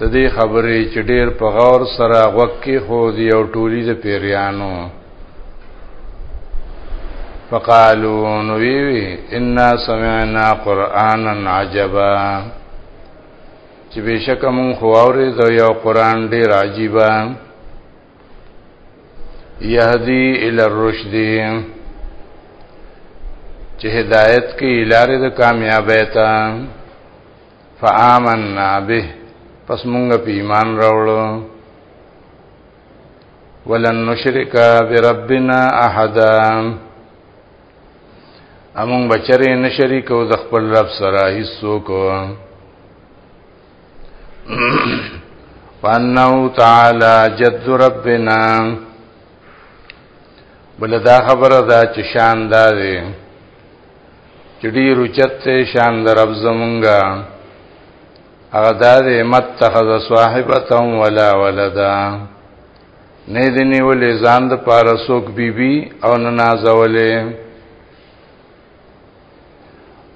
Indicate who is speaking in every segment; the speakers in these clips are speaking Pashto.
Speaker 1: د دې خبرې چې ډېر په غور سره غوږ کې خو دی او ټولي د پیریانو فقالو نو وی وی ان سمعنا قرانا عجبا چې بشک مون خو اورې د یو قران ډېر عجیبا یهدی ال الرشد چې هدایت کې لارې د کامیابی ته فآمنا به پس مونږ په ایمان راوړو ولن نشرک بربنا احد امون بچره نشریک او د خپل رب سره هیڅوک وانه تعالی جد ربنا بل دا خبره دا چې شان دا دی چې ډیر اوچت ته شان در رب زمونږه هغه دا دې متخذ صاحبته ولا ولدا نه دې نیولې ځان د پاره سوک بیبي او نه نازولې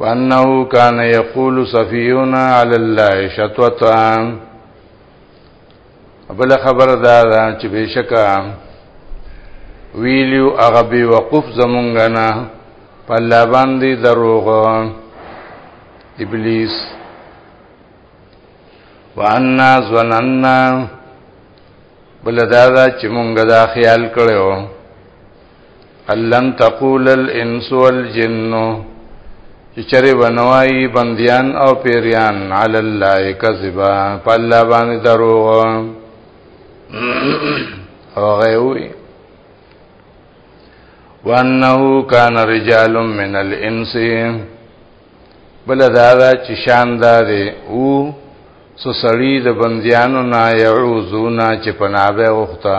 Speaker 1: وانه کان یقول سفیون علی الله شتوتان بل خبر دا دا چې بشکا ویلیو هغه به وقف زمونږ نه په الله باندې دروغ ابلیس وانا ظننا بل دا دا چې مونږ دا خیال کړو لن تقول الانس والجن چې چرې ونوای بنديان او پیریان علی الله کذبا په الله باندې دروغ او غوي وانه کان رجال من الانس بل دا دا چې شاندار او سسړی د بنديانو نه يعوذونا چې پنابه وخته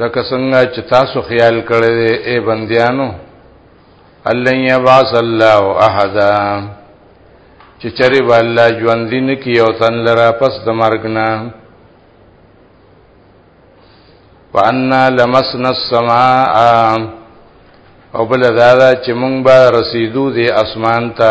Speaker 1: لکه څنګه چې تاسو خیال کړی دی اے بندیانو الله یبعث الله احد چې چرې به الله ژوند دین کی او تن لرا پس د مرګ نه وانا لمسنا السماء او بل دا چې مونږ به رسیدو دی اسمان ته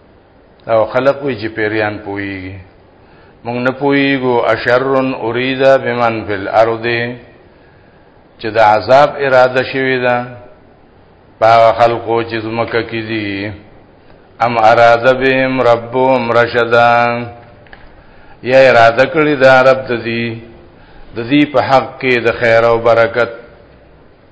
Speaker 1: او خلق وی چې پیریان پویږي مونږ نه پویږو اشرن اریدا بمن فی الارض چې د عذاب اراده شوی ده باغ خلقو چې زمکه کې دي ام اراده بهم ربهم رشدا یا اراده کړی دا رب د دې د دې په حق کې د خیر او برکت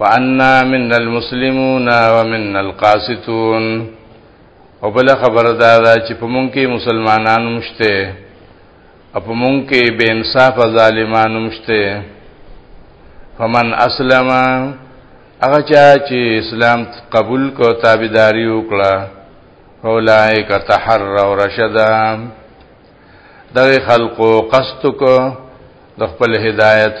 Speaker 1: وعنا من المسلمون ومن القاسطون او بل خبر دا دا چې په مونږ کې مسلمانانو مشته او په مونږ کې بے انصاف ظالمانو مشته فمن اسلم هغه چا چې اسلام قبول کو تابعداري وکړه اولائک تحروا رشدا دغه خلقو قصد کو د خپل هدایت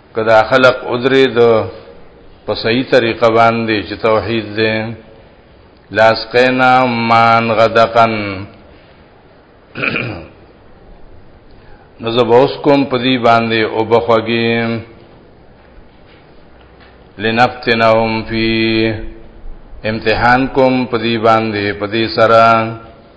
Speaker 1: که دا خلق ادرې د په صحیح طریقه باندې چې توحید دی لاس قینا مان غدقن نو زبوس کوم په دې باندې او بخوږي لنفتنهم فی امتحان کوم په دې باندې په دې سره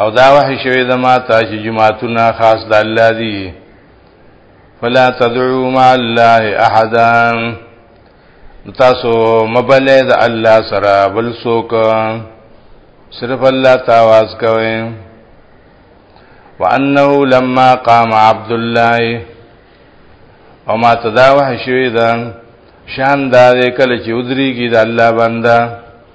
Speaker 1: او دا وحی شوی د ما ته چې جماعتونه خاص د الله دی فلا تدعو مع الله احدا تاسو مبلې د الله سره بل څوک صرف الله تواز کوي وانه لما قام عبد الله او ما تداوه شوی دا شان دا کله چې ودریږي د الله بنده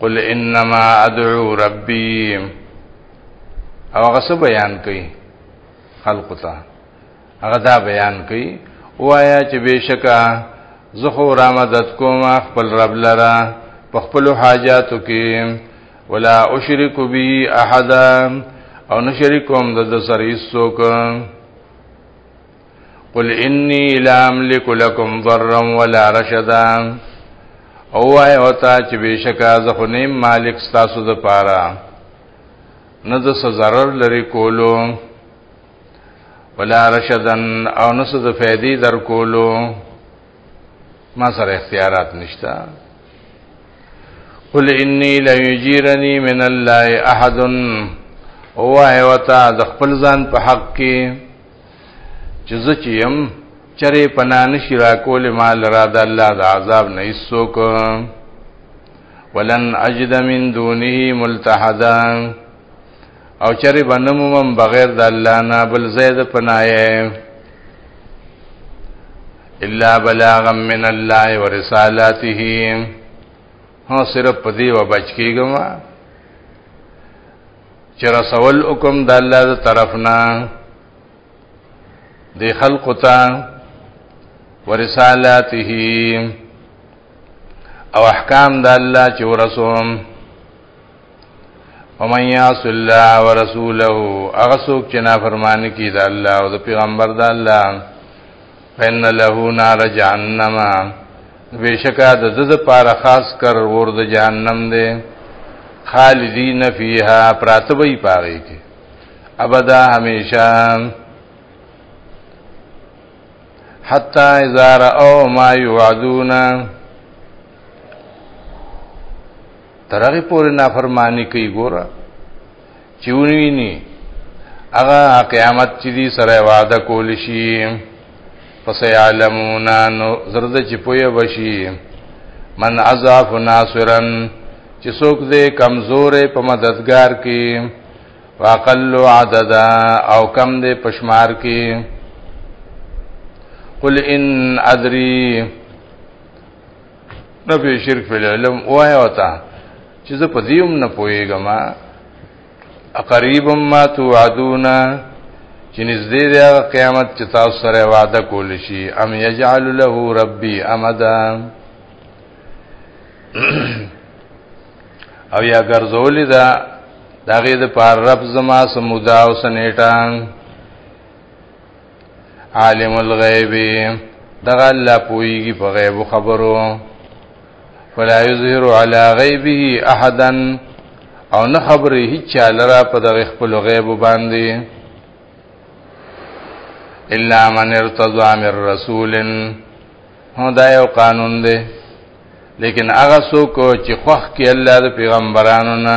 Speaker 1: قل انما ادعو ربي او هغه څه بیان کوي خلق ته هغه دا بیان کوي وایا چې بشکا زه خو را مدد کوم خپل رب لره په خپل حاجاتو کې ولا اشرک به احد او نشریکوم د سر هیڅوک قل انی لا املک لکم ضرا ولا رشدا او وای او تا چې بشکا زه خو نیم مالک تاسو د پاره نه د ضرر لري کولو ولا رشدن او نه د فائدې در کولو ما سره اختیارات نشته قل انی لا یجیرنی من الله احد او وای او تا د خپل ځان په حق کې چې زه چې يم چرې پنا نشي راکول مال را د الله د عذاب نه هیڅوک ولن اجد من دونه ملتحدا او چرې بنمم بغیر د الله نه بل زید پنایې الا بلاغا من الله ورسالاته هو صرف پدی و بچ کیګم چې رسول حکم د الله د طرفنا د خلق ته ورسالاته او احکام د الله چې ورسوم ومن یعص الله ورسوله هغه څوک چې نافرمانی کوي د الله او د پیغمبر د الله فإن له نار جهنم بشکا د د پاره خاص کر ور د جهنم دی خالدین فیها پراتوی پاره کې ابدا همیشه حتا اذا او ما یعدون ترغه پورې نافرمانی کوي ګوره چې ونویني هغه قیامت چې دی سره وعده کول شي پس یعلمون نو زرد چې پوی بشي من عذاب ناصرن چې څوک دې کمزورې په مددگار کې واقل عدد او کم دې پشمار کې قل ان ادري نه په شرک په علم وای وتا چې زه په دې هم نه پويګم قریبا ما توعدون چې نږدې دی هغه قیامت چې تاسو سره وعده کول شي ام یجعل له ربي امدا او یا ګرځولې دا داغه د پار رب زما سمودا او سنیټان عالم الغیب دغه الله پویږي په غیب خبرو فلا یظهر علی غیبه احدا او نه خبرې هیڅ لرا په دغه خپل غیب باندې الا من ارتضى من رسول هو دا یو قانون دی لیکن هغه څوک چې خوخ کې الله د پیغمبرانو نه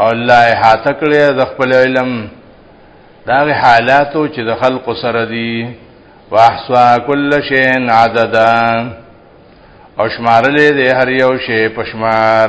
Speaker 1: او الله احاطه کړی د خپل علم دا غي حالاتو چې د خلق سره دي واحصا كل شيء عددا او شمارلې د هر یو شی پشمار